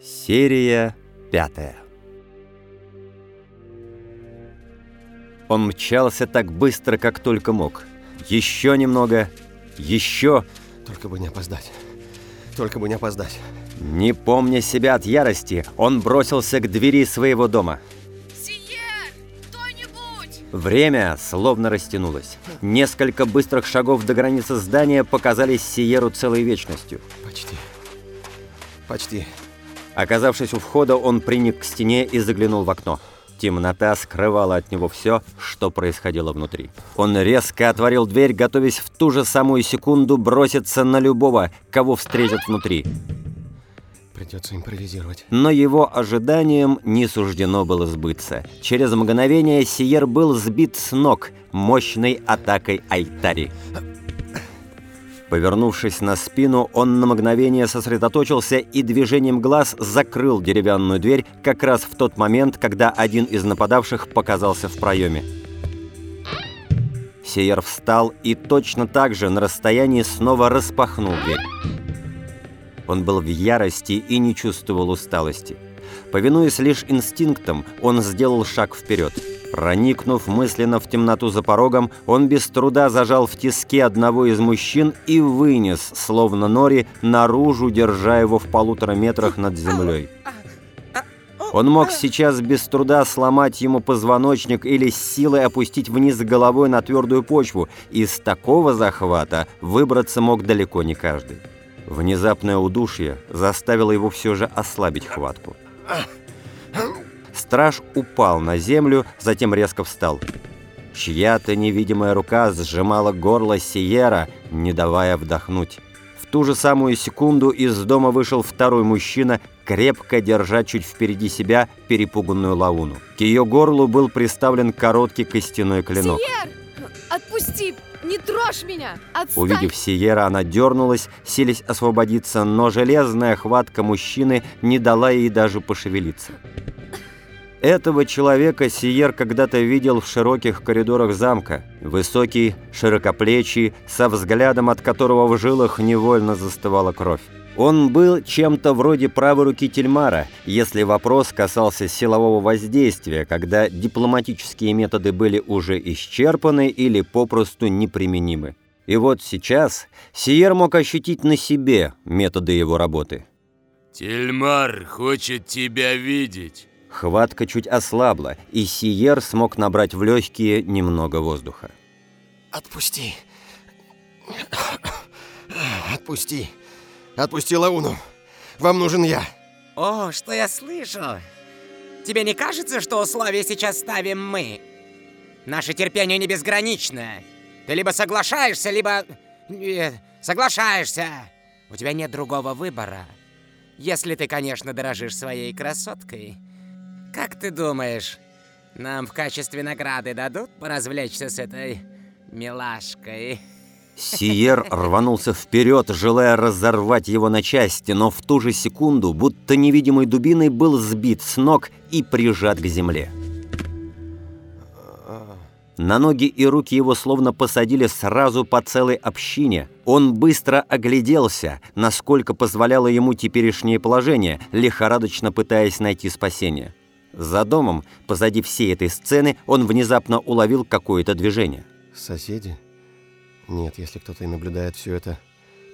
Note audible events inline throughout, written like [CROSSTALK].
Серия пятая Он мчался так быстро, как только мог. Еще немного, еще... Только бы не опоздать. Только бы не опоздать. Не помня себя от ярости, он бросился к двери своего дома. Сиер! Кто-нибудь! Время словно растянулось. Несколько быстрых шагов до границы здания показались Сиеру целой вечностью. Почти. Почти. Оказавшись у входа, он приник к стене и заглянул в окно. Темнота скрывала от него все, что происходило внутри. Он резко отворил дверь, готовясь в ту же самую секунду броситься на любого, кого встретят внутри. Придется импровизировать. Но его ожиданиям не суждено было сбыться. Через мгновение Сиер был сбит с ног мощной атакой Айтари. Повернувшись на спину, он на мгновение сосредоточился и движением глаз закрыл деревянную дверь как раз в тот момент, когда один из нападавших показался в проеме. Сиер встал и точно так же на расстоянии снова распахнул дверь. Он был в ярости и не чувствовал усталости. Повинуясь лишь инстинктам, он сделал шаг вперед. Проникнув мысленно в темноту за порогом, он без труда зажал в тиске одного из мужчин и вынес, словно нори, наружу, держа его в полутора метрах над землей. Он мог сейчас без труда сломать ему позвоночник или с силой опустить вниз головой на твердую почву. Из такого захвата выбраться мог далеко не каждый. Внезапное удушье заставило его все же ослабить хватку. Страж упал на землю, затем резко встал. Чья-то невидимая рука сжимала горло Сиера, не давая вдохнуть. В ту же самую секунду из дома вышел второй мужчина, крепко держа чуть впереди себя перепуганную лауну. К ее горлу был приставлен короткий костяной клинок. Сиер! Отпусти! Не трожь меня! Отстань! Увидев Сиера, она дернулась, силясь освободиться, но железная хватка мужчины не дала ей даже пошевелиться. Этого человека Сиер когда-то видел в широких коридорах замка. Высокий, широкоплечий, со взглядом от которого в жилах невольно застывала кровь. Он был чем-то вроде правой руки Тельмара, если вопрос касался силового воздействия, когда дипломатические методы были уже исчерпаны или попросту неприменимы. И вот сейчас Сиер мог ощутить на себе методы его работы. Тельмар хочет тебя видеть. Хватка чуть ослабла, и Сиер смог набрать в легкие немного воздуха. Отпусти. Отпусти. Отпусти Лауну. Вам нужен я. О, что я слышу? Тебе не кажется, что условия сейчас ставим мы? Наше терпение не безграничное. Ты либо соглашаешься, либо... Нет, соглашаешься. У тебя нет другого выбора. Если ты, конечно, дорожишь своей красоткой. Как ты думаешь, нам в качестве награды дадут поразвлечься с этой милашкой? Сиер рванулся вперед, желая разорвать его на части, но в ту же секунду, будто невидимой дубиной, был сбит с ног и прижат к земле. На ноги и руки его словно посадили сразу по целой общине. Он быстро огляделся, насколько позволяло ему теперешнее положение, лихорадочно пытаясь найти спасение. За домом, позади всей этой сцены, он внезапно уловил какое-то движение. Соседи? Нет, если кто-то и наблюдает все это,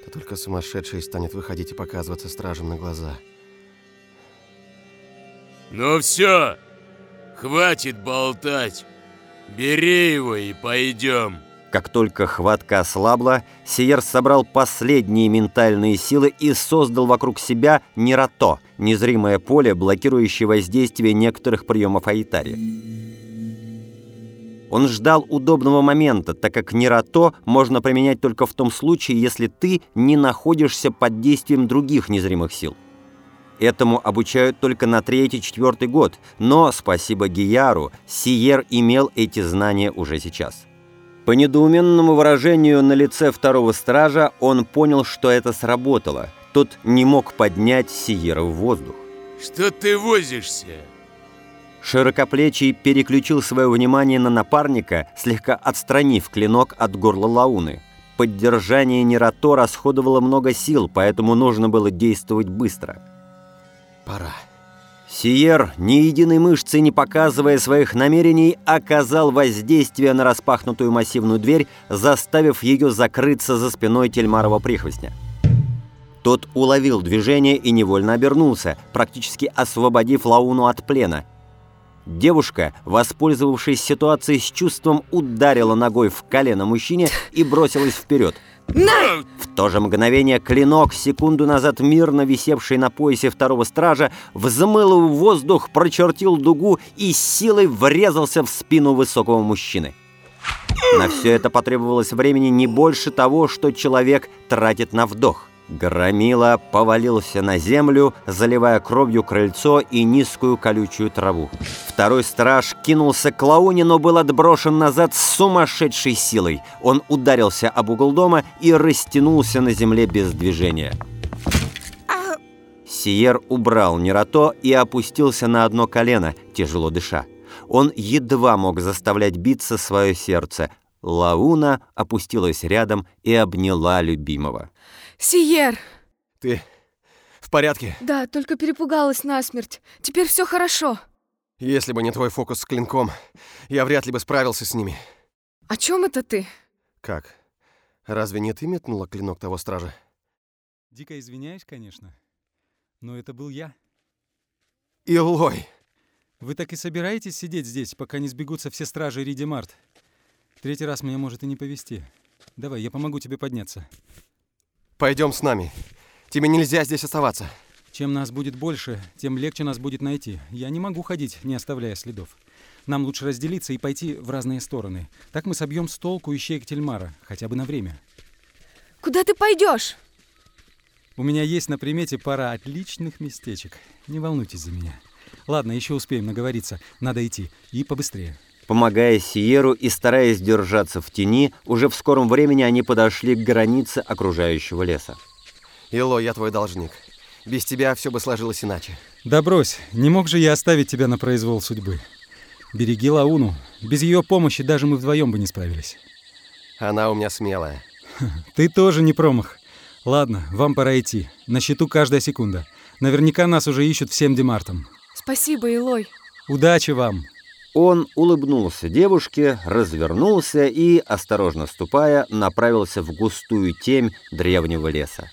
то только сумасшедший станет выходить и показываться стражем на глаза. Ну все, хватит болтать. Бери его и пойдем. Как только хватка ослабла, Сиер собрал последние ментальные силы и создал вокруг себя Нерато, незримое поле, блокирующее воздействие некоторых приемов Айтари. Он ждал удобного момента, так как Нерато можно применять только в том случае, если ты не находишься под действием других незримых сил. Этому обучают только на третий-четвертый год, но, спасибо Гияру, Сиер имел эти знания уже сейчас. По недоуменному выражению на лице второго стража он понял, что это сработало. Тот не мог поднять Сиера в воздух. Что ты возишься? Широкоплечий переключил свое внимание на напарника, слегка отстранив клинок от горла Лауны. Поддержание Нерато расходовало много сил, поэтому нужно было действовать быстро. Пора. Сиер, ни единой мышцы не показывая своих намерений, оказал воздействие на распахнутую массивную дверь, заставив ее закрыться за спиной Тельмарова прихвостня. Тот уловил движение и невольно обернулся, практически освободив Лауну от плена. Девушка, воспользовавшись ситуацией с чувством, ударила ногой в колено мужчине и бросилась вперед. На! В то же мгновение клинок, секунду назад мирно висевший на поясе второго стража, взмыл в воздух, прочертил дугу и силой врезался в спину высокого мужчины. На все это потребовалось времени не больше того, что человек тратит на вдох. Громила повалился на землю, заливая кровью крыльцо и низкую колючую траву. Второй страж кинулся к Лауне, но был отброшен назад с сумасшедшей силой. Он ударился об угол дома и растянулся на земле без движения. Сиер убрал Нерато и опустился на одно колено, тяжело дыша. Он едва мог заставлять биться свое сердце. Лауна опустилась рядом и обняла любимого. Сиер! Ты в порядке? Да, только перепугалась насмерть. Теперь все хорошо. Если бы не твой фокус с клинком, я вряд ли бы справился с ними. О чем это ты? Как? Разве не ты метнула клинок того стража? Дико извиняюсь, конечно. Но это был я. Илой! Вы так и собираетесь сидеть здесь, пока не сбегутся все стражи Риди Март? Третий раз мне может и не повезти. Давай, я помогу тебе подняться. Пойдем с нами. Тебе нельзя здесь оставаться. Чем нас будет больше, тем легче нас будет найти. Я не могу ходить, не оставляя следов. Нам лучше разделиться и пойти в разные стороны. Так мы собьем с толку ищейк Тельмара, хотя бы на время. Куда ты пойдешь? У меня есть на примете пара отличных местечек. Не волнуйтесь за меня. Ладно, еще успеем наговориться. Надо идти. И побыстрее. Помогая Сиеру и стараясь держаться в тени, уже в скором времени они подошли к границе окружающего леса. Ило, я твой должник. Без тебя все бы сложилось иначе. Да брось, не мог же я оставить тебя на произвол судьбы. Береги Лауну. Без ее помощи даже мы вдвоем бы не справились. Она у меня смелая. [LAUGHS] Ты тоже не промах. Ладно, вам пора идти. На счету каждая секунда. Наверняка нас уже ищут всем Демартом. Спасибо, Илой. Удачи вам! Он улыбнулся девушке, развернулся и, осторожно ступая, направился в густую темь древнего леса.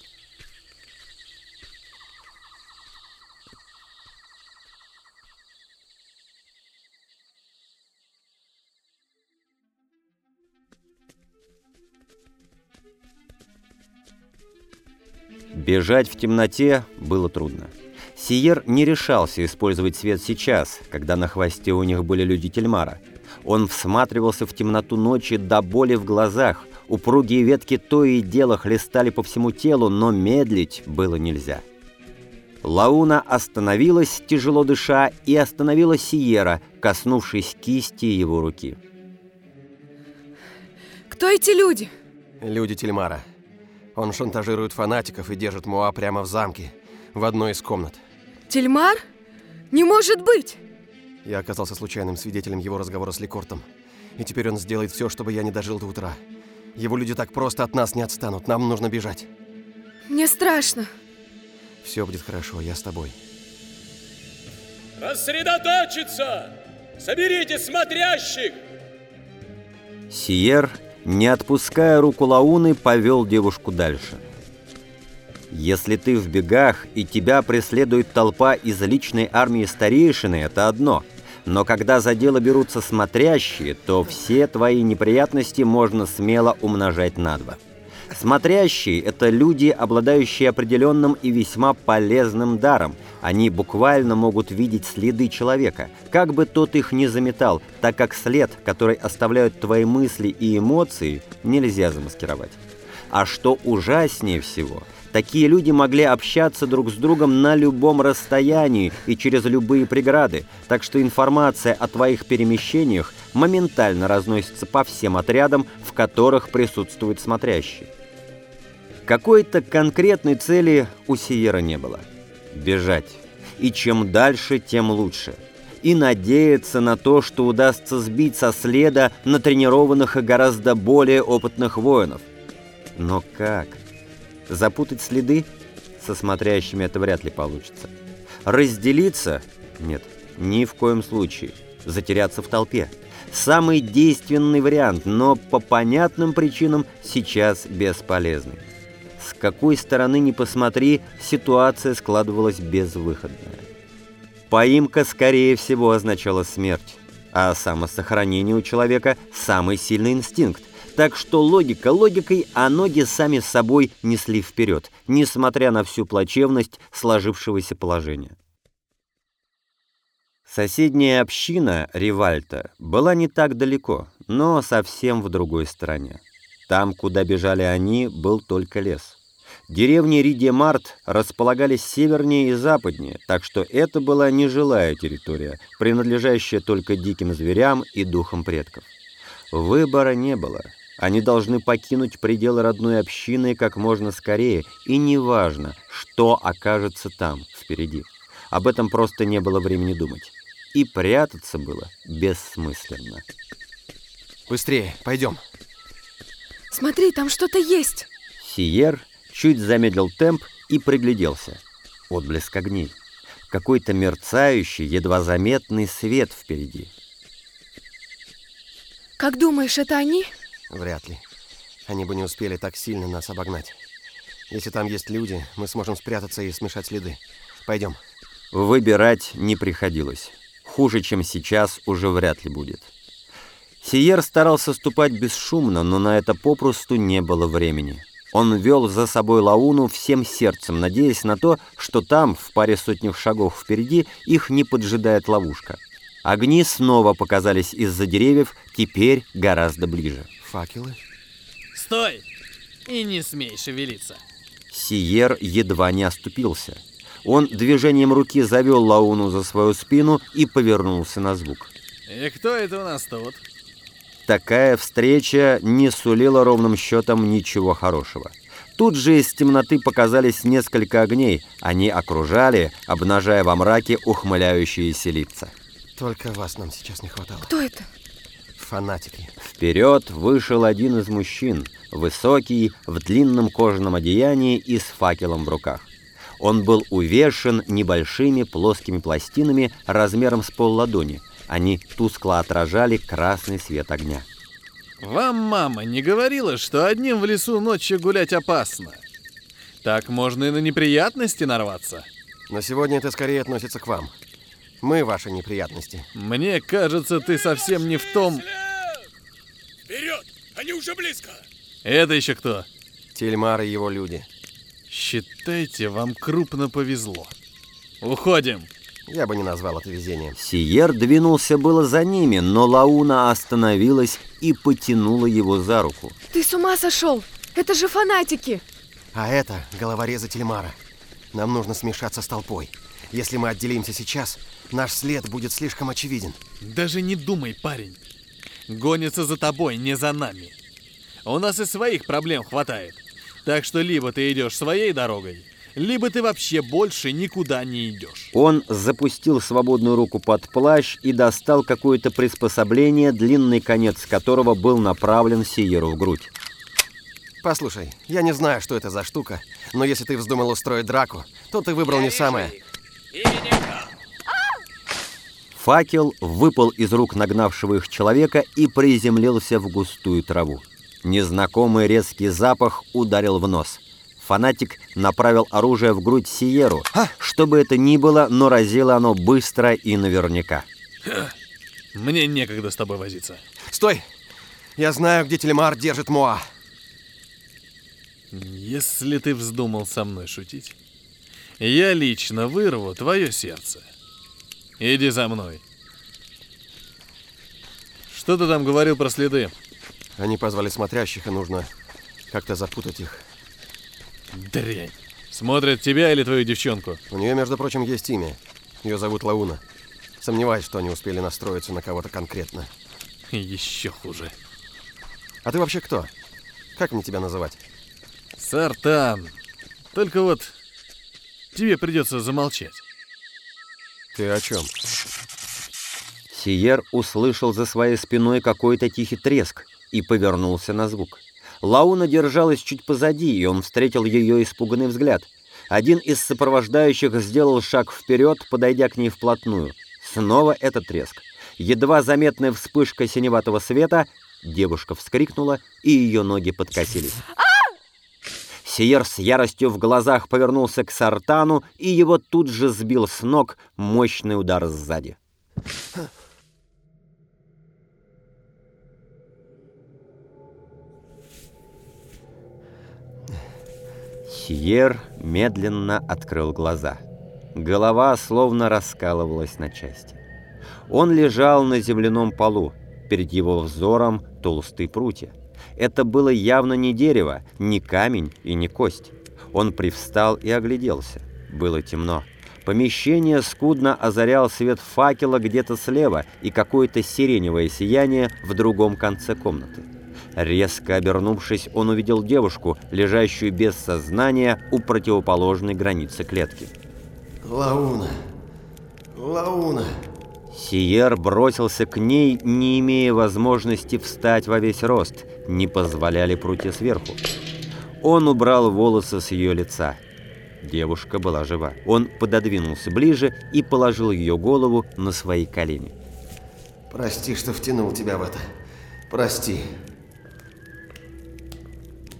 Бежать в темноте было трудно. Сиер не решался использовать свет сейчас, когда на хвосте у них были люди Тельмара. Он всматривался в темноту ночи до боли в глазах. Упругие ветки то и дело хлестали по всему телу, но медлить было нельзя. Лауна остановилась, тяжело дыша, и остановила Сиера, коснувшись кисти его руки. Кто эти люди? Люди Тельмара. Он шантажирует фанатиков и держит Муа прямо в замке, в одной из комнат. Тельмар? Не может быть! Я оказался случайным свидетелем его разговора с Ликортом. И теперь он сделает все, чтобы я не дожил до утра. Его люди так просто от нас не отстанут. Нам нужно бежать. Мне страшно. Все будет хорошо, я с тобой. Рассредоточиться! Соберите смотрящих! Сиер, не отпуская руку Лауны, повел девушку дальше. Если ты в бегах и тебя преследует толпа из личной армии старейшины, это одно. Но когда за дело берутся смотрящие, то все твои неприятности можно смело умножать на два. Смотрящие – это люди, обладающие определенным и весьма полезным даром. Они буквально могут видеть следы человека, как бы тот их ни заметал, так как след, который оставляют твои мысли и эмоции, нельзя замаскировать. А что ужаснее всего – Такие люди могли общаться друг с другом на любом расстоянии и через любые преграды, так что информация о твоих перемещениях моментально разносится по всем отрядам, в которых присутствует смотрящий. Какой-то конкретной цели у Сиера не было. Бежать. И чем дальше, тем лучше. И надеяться на то, что удастся сбить со следа натренированных и гораздо более опытных воинов. Но как? Запутать следы? Со смотрящими это вряд ли получится. Разделиться? Нет, ни в коем случае. Затеряться в толпе. Самый действенный вариант, но по понятным причинам сейчас бесполезный. С какой стороны ни посмотри, ситуация складывалась безвыходная. Поимка, скорее всего, означала смерть, а самосохранение у человека – самый сильный инстинкт. Так что логика логикой, а ноги сами с собой несли вперед, несмотря на всю плачевность сложившегося положения. Соседняя община, Ривальта, была не так далеко, но совсем в другой стороне. Там, куда бежали они, был только лес. Деревни Риди-Март располагались севернее и западнее, так что это была нежилая территория, принадлежащая только диким зверям и духам предков. Выбора не было. Они должны покинуть пределы родной общины как можно скорее, и неважно, что окажется там, впереди. Об этом просто не было времени думать. И прятаться было бессмысленно. Быстрее, пойдем. Смотри, там что-то есть. Сиер чуть замедлил темп и пригляделся. Отблеск огней. Какой-то мерцающий, едва заметный свет впереди. Как думаешь, это они? Вряд ли. Они бы не успели так сильно нас обогнать. Если там есть люди, мы сможем спрятаться и смешать следы. Пойдем. Выбирать не приходилось. Хуже, чем сейчас, уже вряд ли будет. Сиер старался ступать бесшумно, но на это попросту не было времени. Он вел за собой Лауну всем сердцем, надеясь на то, что там, в паре сотнях шагов впереди, их не поджидает ловушка. Огни снова показались из-за деревьев, теперь гораздо ближе. Факелы? Стой! И не смей шевелиться. Сиер едва не оступился. Он движением руки завел Лауну за свою спину и повернулся на звук. И кто это у нас тут? Такая встреча не сулила ровным счетом ничего хорошего. Тут же из темноты показались несколько огней. Они окружали, обнажая во мраке ухмыляющиеся лица. Только вас нам сейчас не хватало. Кто это? Фанатики. Вперед вышел один из мужчин, высокий, в длинном кожаном одеянии и с факелом в руках. Он был увешан небольшими плоскими пластинами размером с полладони. Они тускло отражали красный свет огня. Вам мама не говорила, что одним в лесу ночью гулять опасно? Так можно и на неприятности нарваться. Но сегодня это скорее относится к вам. Мы ваши неприятности. Мне кажется, ты совсем не в том... Вперед! Они уже близко! Это еще кто? Тельмар и его люди. Считайте, вам крупно повезло. Уходим. Я бы не назвал это везением. Сиер двинулся было за ними, но Лауна остановилась и потянула его за руку. Ты с ума сошел? Это же фанатики. А это головорезы Тельмара. Нам нужно смешаться с толпой. Если мы отделимся сейчас, наш след будет слишком очевиден. Даже не думай, парень. Гонится за тобой, не за нами. У нас и своих проблем хватает. Так что либо ты идешь своей дорогой, либо ты вообще больше никуда не идешь. Он запустил свободную руку под плащ и достал какое-то приспособление, длинный конец которого был направлен Сиеру в грудь. Послушай, я не знаю, что это за штука, но если ты вздумал устроить драку, то ты выбрал не самое. Факел выпал из рук нагнавшего их человека и приземлился в густую траву. Незнакомый резкий запах ударил в нос. Фанатик направил оружие в грудь Сиеру. Что бы это ни было, но разило оно быстро и наверняка. Мне некогда с тобой возиться. Стой! Я знаю, где Телемар держит Моа. Если ты вздумал со мной шутить, я лично вырву твое сердце. Иди за мной. Что ты там говорил про следы? Они позвали смотрящих, и нужно как-то запутать их. Дрянь. Смотрят тебя или твою девчонку? У нее, между прочим, есть имя. Ее зовут Лауна. Сомневаюсь, что они успели настроиться на кого-то конкретно. Еще хуже. А ты вообще кто? Как мне тебя называть? Сартан. Только вот тебе придется замолчать. Ты о чем? Сиер услышал за своей спиной какой-то тихий треск и повернулся на звук. Лауна держалась чуть позади, и он встретил ее испуганный взгляд. Один из сопровождающих сделал шаг вперед, подойдя к ней вплотную. Снова этот треск. Едва заметная вспышка синеватого света, девушка вскрикнула, и ее ноги подкосились. Сиер с яростью в глазах повернулся к Сартану, и его тут же сбил с ног мощный удар сзади. Сиер медленно открыл глаза. Голова словно раскалывалась на части. Он лежал на земляном полу, перед его взором толстые прутья. Это было явно не дерево, не камень и не кость. Он привстал и огляделся. Было темно. Помещение скудно озарял свет факела где-то слева и какое-то сиреневое сияние в другом конце комнаты. Резко обернувшись, он увидел девушку, лежащую без сознания у противоположной границы клетки. Лауна. Лауна. Сиер бросился к ней, не имея возможности встать во весь рост, не позволяли прутья сверху. Он убрал волосы с ее лица. Девушка была жива. Он пододвинулся ближе и положил ее голову на свои колени. Прости, что втянул тебя в это. Прости.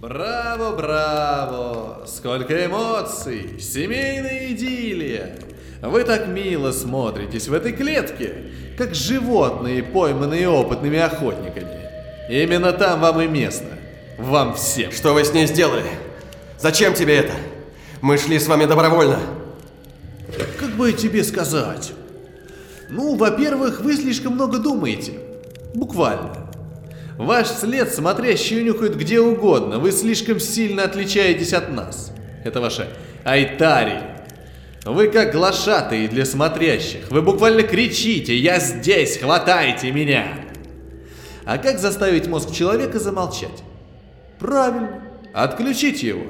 Браво, браво! Сколько эмоций! Семейная идиллия! Вы так мило смотритесь в этой клетке, как животные, пойманные опытными охотниками. Именно там вам и место. Вам всем. Что вы с ней сделали? Зачем тебе это? Мы шли с вами добровольно. Как бы тебе сказать? Ну, во-первых, вы слишком много думаете. Буквально. Ваш след смотрящие нюхают где угодно. Вы слишком сильно отличаетесь от нас. Это ваша Айтари. Вы как глашатые для смотрящих. Вы буквально кричите «Я здесь! Хватайте меня!» А как заставить мозг человека замолчать? Правильно, отключить его.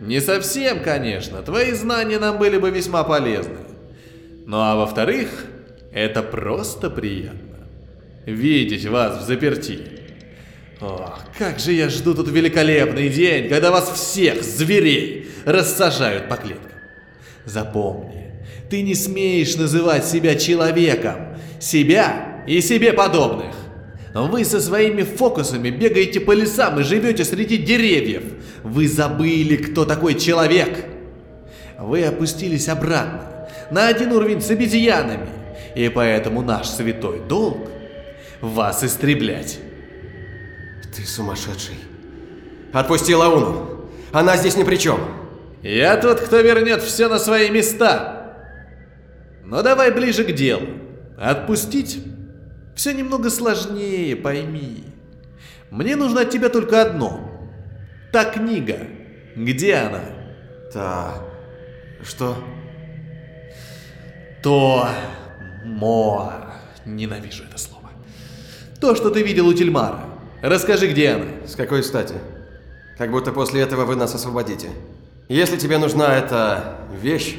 Не совсем, конечно, твои знания нам были бы весьма полезны. Ну а во-вторых, это просто приятно видеть вас в заперти. Ох, как же я жду тут великолепный день, когда вас всех, зверей, рассажают по клеткам. Запомни, ты не смеешь называть себя человеком, себя и себе подобных. Вы со своими фокусами бегаете по лесам и живете среди деревьев. Вы забыли, кто такой человек. Вы опустились обратно, на один уровень с обезьянами. И поэтому наш святой долг вас истреблять. Ты сумасшедший. Отпусти Лауну. Она здесь ни при чем. Я тот, кто вернет все на свои места. Но давай ближе к делу. Отпустить все немного сложнее, пойми. Мне нужно от тебя только одно. Та книга. Где она? Та... Что? То... Мо... Ненавижу это слово. То, что ты видел у Тельмара. Расскажи, где она. С какой стати? Как будто после этого вы нас освободите. Если тебе нужна эта вещь,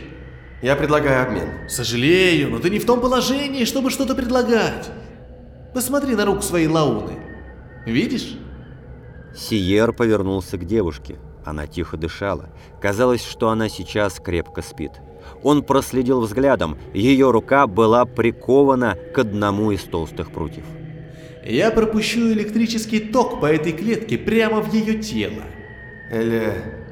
я предлагаю обмен. Сожалею, но ты не в том положении, чтобы что-то предлагать. Посмотри на руку своей Лауны. Видишь? Сиер повернулся к девушке. Она тихо дышала. Казалось, что она сейчас крепко спит. Он проследил взглядом. Ее рука была прикована к одному из толстых прутьев. Я пропущу электрический ток по этой клетке прямо в ее тело. Или...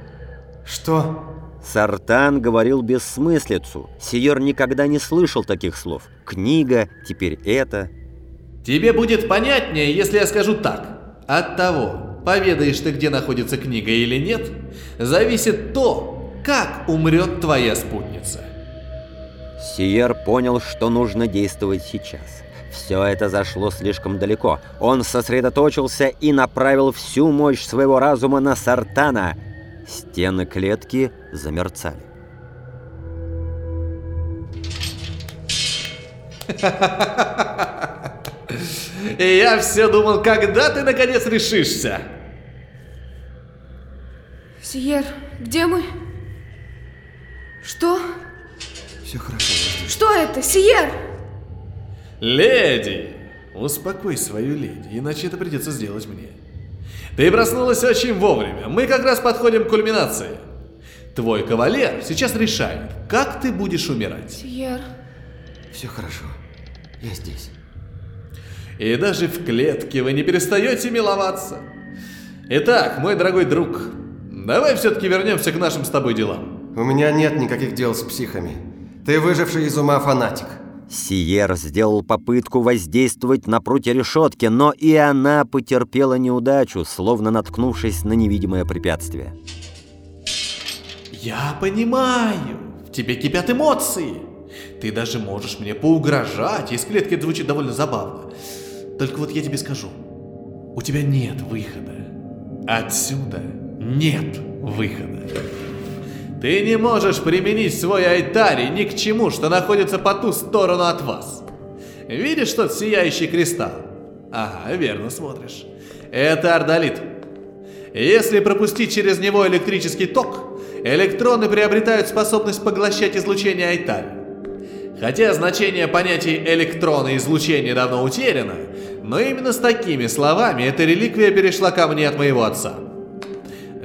Что? Сартан говорил бессмыслицу. Сиер никогда не слышал таких слов. Книга, теперь это. Тебе будет понятнее, если я скажу так. От того, поведаешь ты, где находится книга или нет, зависит то, как умрет твоя спутница. Сиер понял, что нужно действовать сейчас. Все это зашло слишком далеко. Он сосредоточился и направил всю мощь своего разума на Сартана. Стены клетки замерцали. И я все думал, когда ты наконец решишься? Сиер, где мы? Что? Все хорошо. Что это, Сиер? Леди! Успокой свою леди, иначе это придется сделать мне. Ты проснулась очень вовремя. Мы как раз подходим к кульминации. Твой кавалер сейчас решает, как ты будешь умирать. Сиер, Все хорошо. Я здесь. И даже в клетке вы не перестаете миловаться. Итак, мой дорогой друг, давай все-таки вернемся к нашим с тобой делам. У меня нет никаких дел с психами. Ты выживший из ума фанатик. Сиер сделал попытку воздействовать на прутья решетки, но и она потерпела неудачу, словно наткнувшись на невидимое препятствие. Я понимаю, в тебе кипят эмоции. Ты даже можешь мне поугрожать, из клетки это звучит довольно забавно. Только вот я тебе скажу, у тебя нет выхода. Отсюда нет выхода. Ты не можешь применить свой айтари ни к чему, что находится по ту сторону от вас. Видишь тот сияющий кристалл? Ага, верно смотришь. Это ордолит. Если пропустить через него электрический ток, электроны приобретают способность поглощать излучение Айтари. Хотя значение понятий электрона и излучения давно утеряно, но именно с такими словами эта реликвия перешла ко мне от моего отца.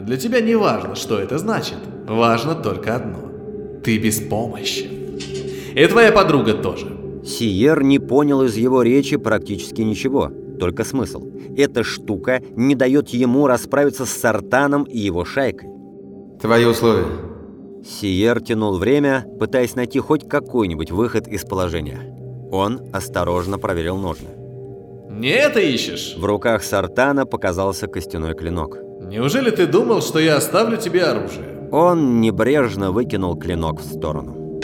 Для тебя не важно, что это значит. Важно только одно. Ты беспомощен. И твоя подруга тоже. Сиер не понял из его речи практически ничего, только смысл. Эта штука не дает ему расправиться с Сартаном и его шайкой. Твои условия. Сиер тянул время, пытаясь найти хоть какой-нибудь выход из положения. Он осторожно проверил ножны. Не это ищешь? В руках Сартана показался костяной клинок. Неужели ты думал, что я оставлю тебе оружие? Он небрежно выкинул клинок в сторону.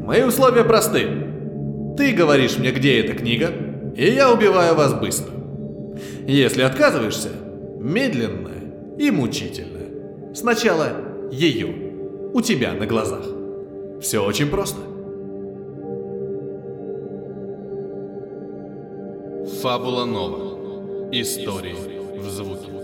Мои условия просты. Ты говоришь мне, где эта книга, и я убиваю вас быстро. Если отказываешься, медленно и мучительно. Сначала ее, у тебя на глазах. Все очень просто. Фабула Нова. Истории в звуке.